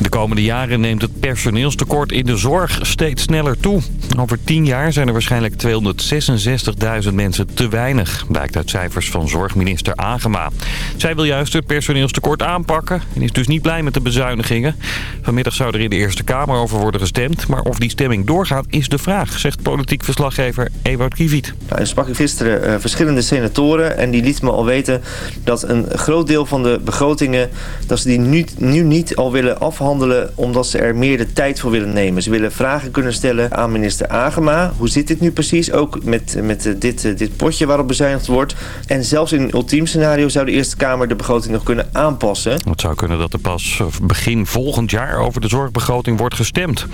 De komende jaren neemt het personeelstekort in de zorg steeds sneller toe. Over 10 jaar zijn er waarschijnlijk 266.000 mensen te weinig, blijkt uit cijfers van zorgminister Agema. Zij wil juist het personeelstekort aanpakken en is dus niet blij met de bezuinigingen. Vanmiddag zou er in de Eerste Kamer over worden gestemd, maar of die stemming doorgaat is de vraag, zegt politiek verslaggever Ewout Kiviet. Er sprak ik gisteren uh, verschillende senatoren en die lieten me al weten dat een groot deel van de begrotingen, dat ze die nu, nu niet al willen omdat ze er meer de tijd voor willen nemen. Ze willen vragen kunnen stellen aan minister Agema. Hoe zit dit nu precies? Ook met, met dit, dit potje waarop bezuinigd wordt. En zelfs in een ultiem scenario zou de Eerste Kamer de begroting nog kunnen aanpassen. Het zou kunnen dat er pas begin volgend jaar over de zorgbegroting wordt gestemd.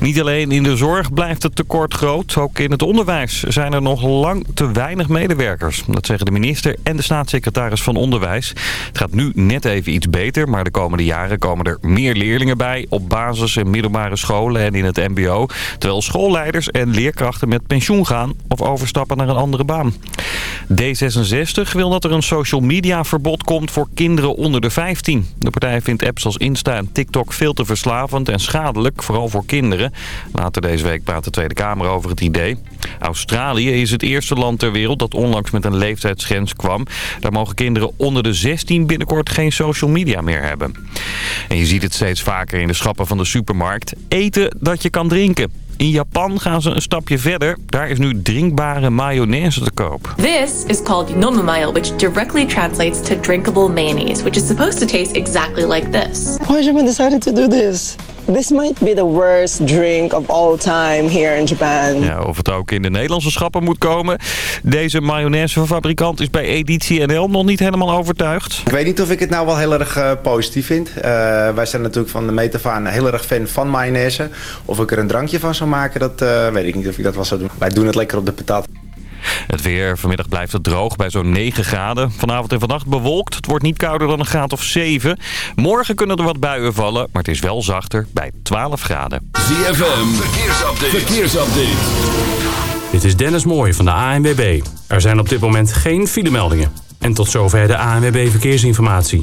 Niet alleen in de zorg blijft het tekort groot. Ook in het onderwijs zijn er nog lang te weinig medewerkers. Dat zeggen de minister en de staatssecretaris van Onderwijs. Het gaat nu net even iets beter, maar de komende jaren komen er meer leerlingen bij... op basis- en middelbare scholen en in het mbo. Terwijl schoolleiders en leerkrachten met pensioen gaan of overstappen naar een andere baan. D66 wil dat er een social media verbod komt voor kinderen onder de 15. De partij vindt apps als Insta en TikTok veel te verslavend en schadelijk, vooral voor kinderen. Later deze week praat de Tweede Kamer over het idee. Australië is het eerste land ter wereld dat onlangs met een leeftijdsgrens kwam. Daar mogen kinderen onder de 16 binnenkort geen social media meer hebben. En je ziet het steeds vaker in de schappen van de supermarkt. Eten dat je kan drinken. In Japan gaan ze een stapje verder. Daar is nu drinkbare mayonaise te koop. This is called nomumayo, which directly translates to drinkable mayonnaise, which is supposed to taste exactly like this. Why Japan decided to do this? This might be the worst drink of all time here in Japan. Ja, of het ook in de Nederlandse schappen moet komen. Deze mayonaisefabrikant is bij Editie NL nog niet helemaal overtuigd. Ik weet niet of ik het nou wel heel erg uh, positief vind. Uh, wij zijn natuurlijk van de metafaan heel erg fan van mayonaise. Of ik er een drankje van zou maken, dat uh, weet ik niet of ik dat wel zou doen. Wij doen het lekker op de patat. Het weer. Vanmiddag blijft het droog bij zo'n 9 graden. Vanavond en vannacht bewolkt. Het wordt niet kouder dan een graad of 7. Morgen kunnen er wat buien vallen, maar het is wel zachter bij 12 graden. ZFM, verkeersupdate. verkeersupdate. Dit is Dennis Mooij van de ANWB. Er zijn op dit moment geen filemeldingen. En tot zover de ANWB Verkeersinformatie.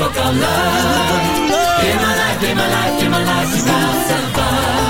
for color. In my life, give my life, give my life, you got.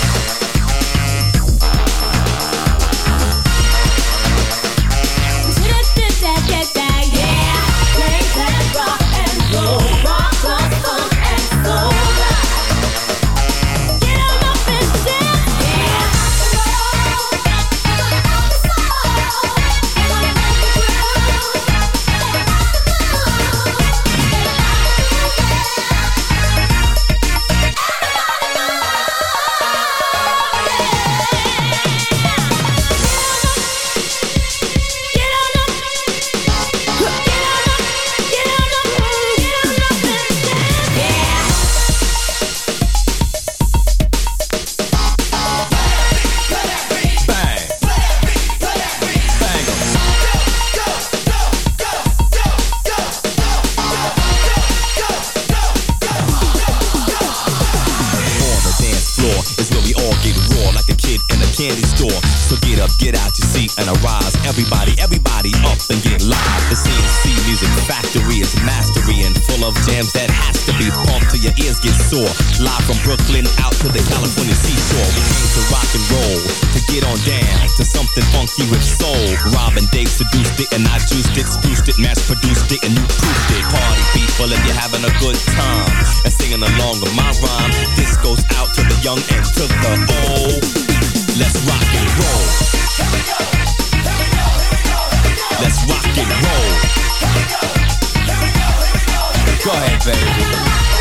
time and singing along with my rhyme. This goes out to the young and to the old. Let's rock and roll. Here we go. Here we go. Here we go. Here we go. Let's rock and roll. Here we go. Here we go. Here we go. Here we go. go ahead, baby.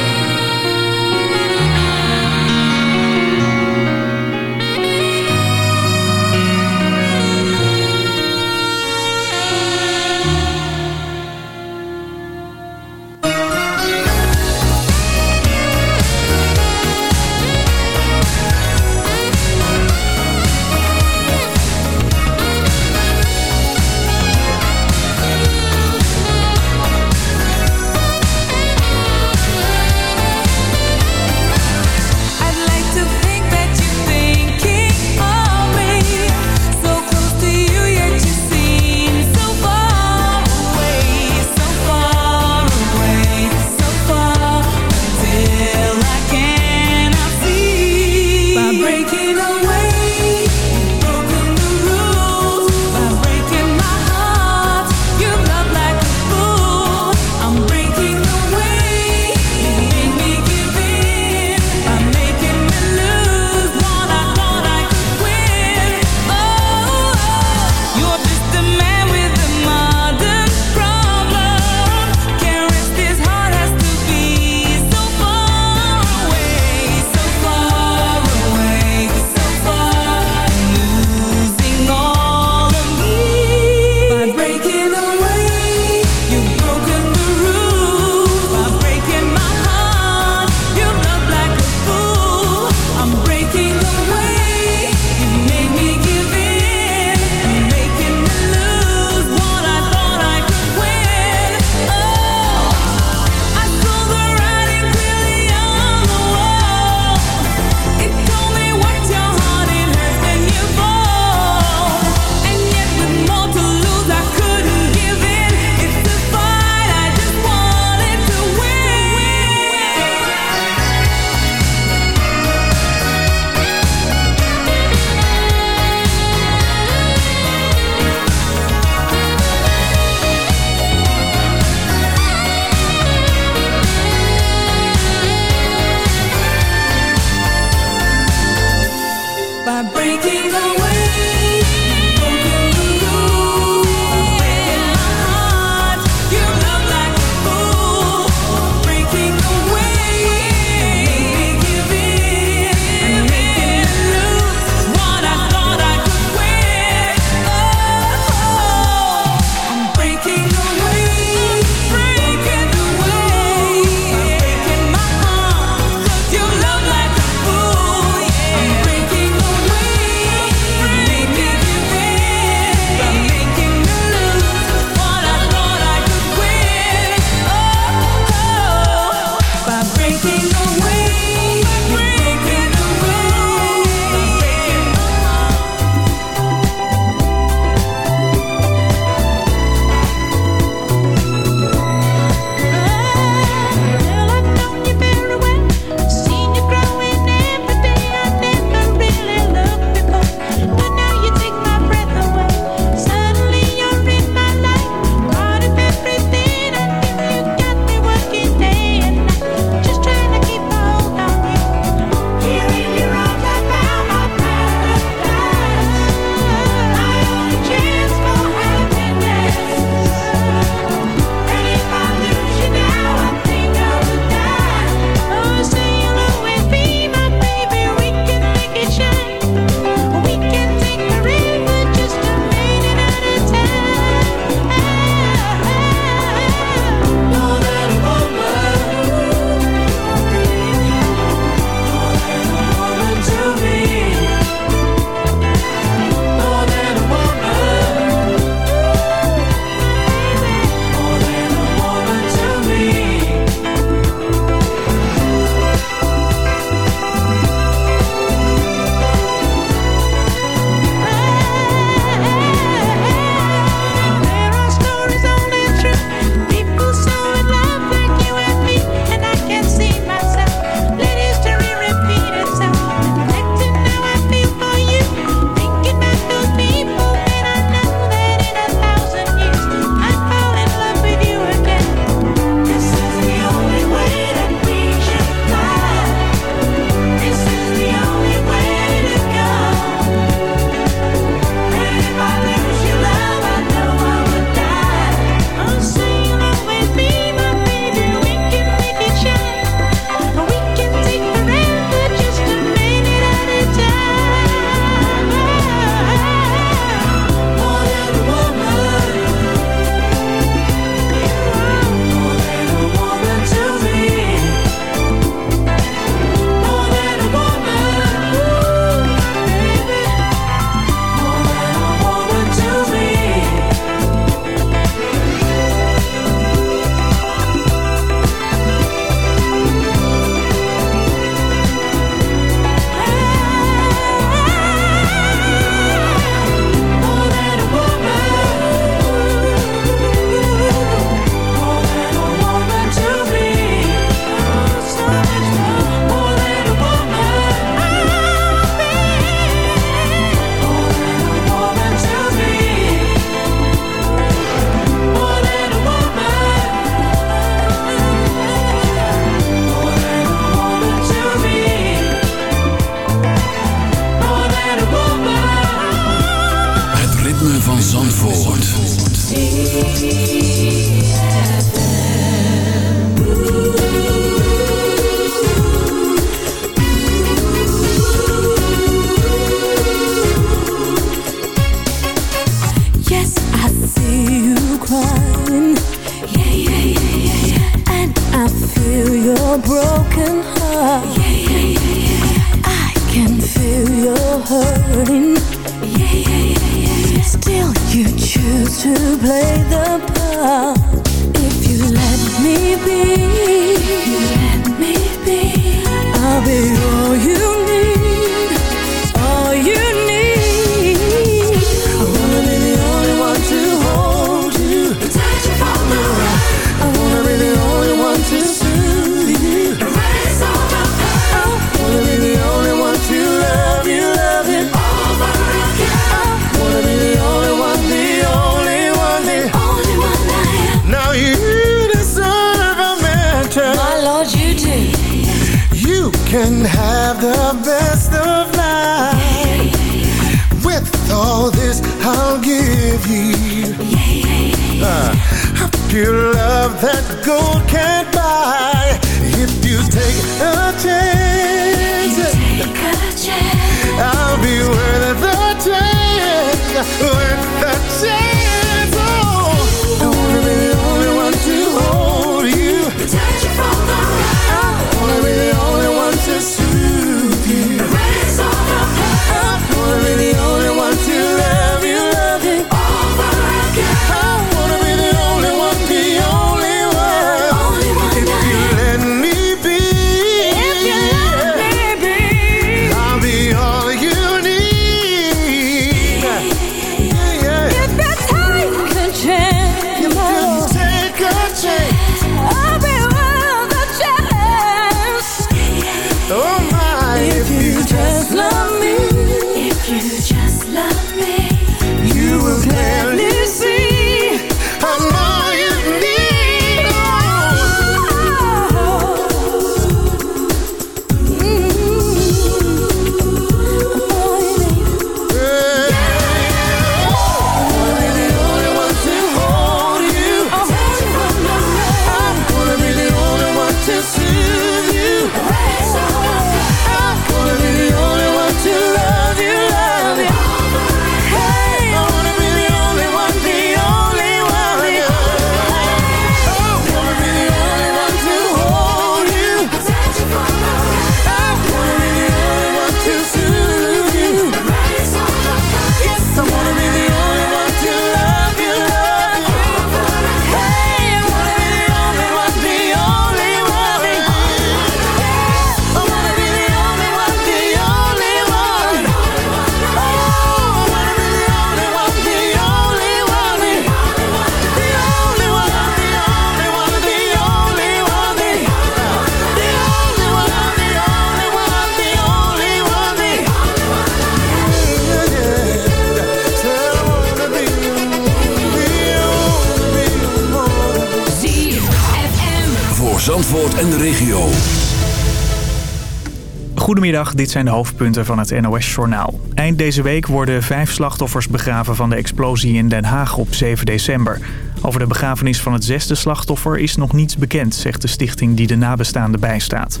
Goedemiddag, dit zijn de hoofdpunten van het NOS-journaal. Eind deze week worden vijf slachtoffers begraven van de explosie in Den Haag op 7 december. Over de begrafenis van het zesde slachtoffer is nog niets bekend, zegt de stichting die de nabestaanden bijstaat.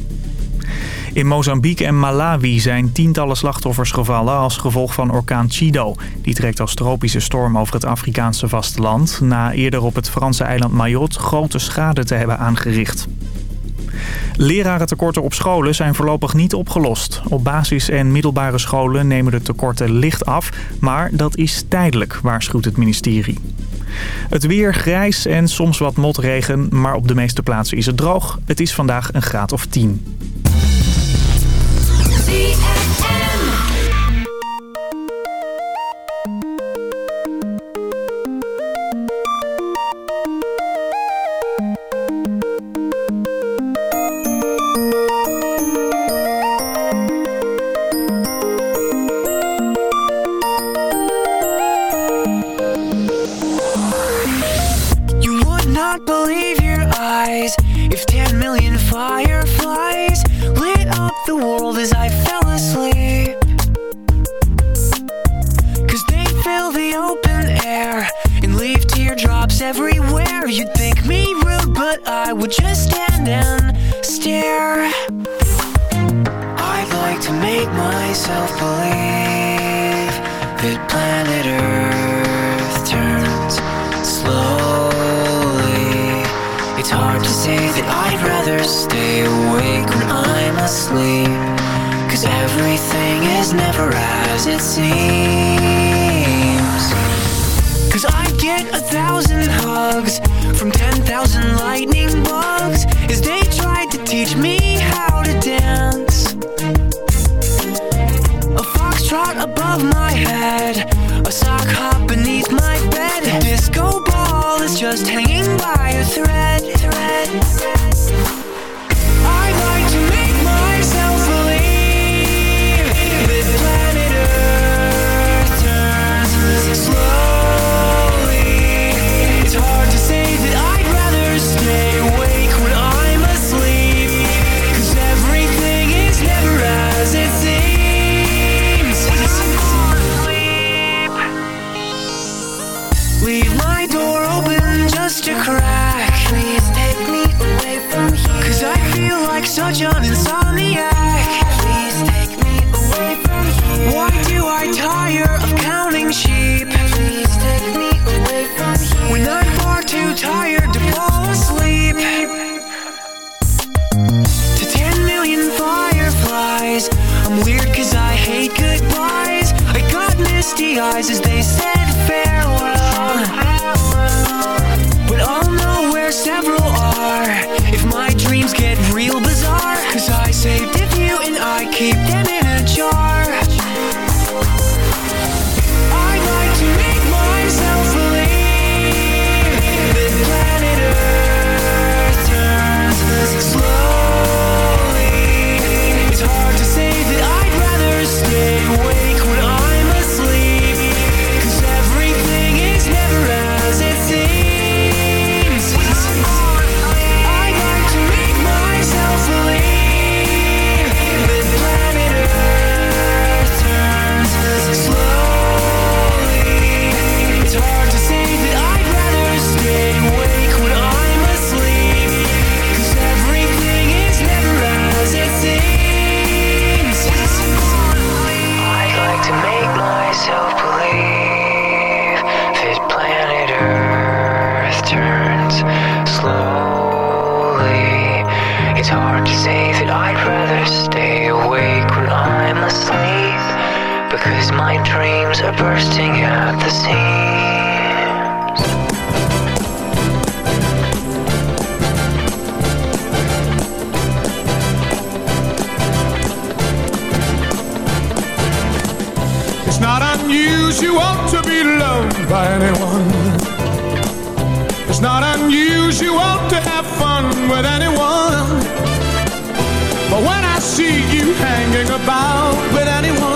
In Mozambique en Malawi zijn tientallen slachtoffers gevallen als gevolg van orkaan Chido. Die trekt als tropische storm over het Afrikaanse vasteland... na eerder op het Franse eiland Mayotte grote schade te hebben aangericht. Lerarentekorten op scholen zijn voorlopig niet opgelost. Op basis- en middelbare scholen nemen de tekorten licht af, maar dat is tijdelijk, waarschuwt het ministerie. Het weer grijs en soms wat motregen, maar op de meeste plaatsen is het droog. Het is vandaag een graad of 10. keep Cause my dreams are bursting at the seams. It's not unusual to be loved by anyone. It's not unusual to have fun with anyone. But when I see you hanging about with anyone,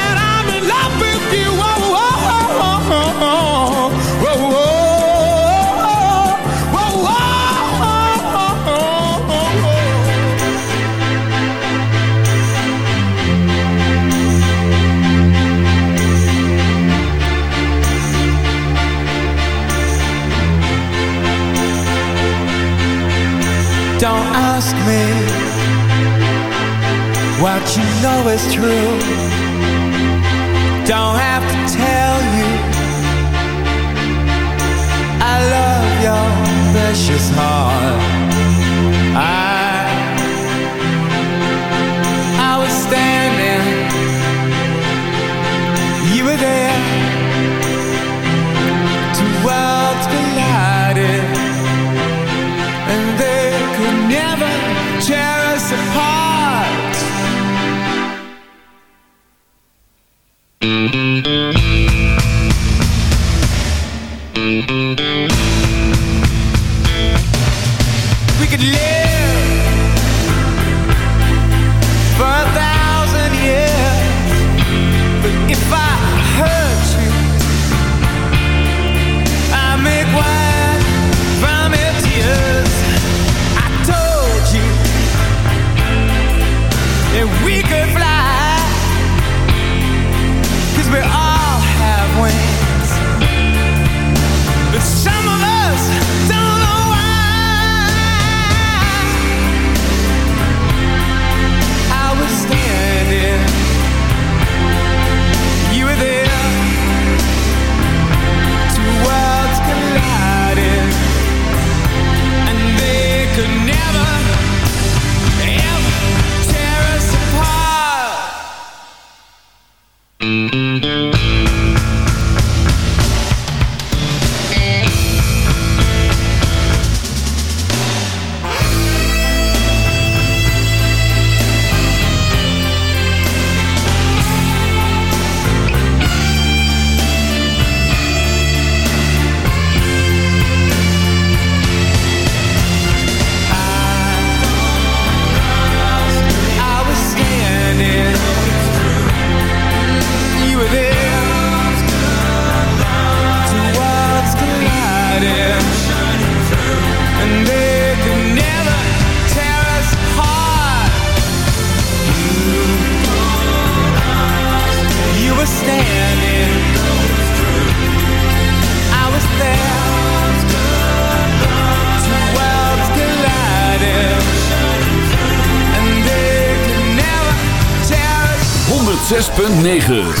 what you know is true. 9.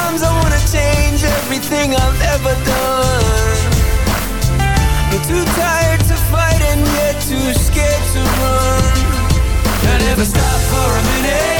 Sometimes I wanna change everything I've ever done. I'm too tired to fight and yet too scared to run. I never stop for a minute.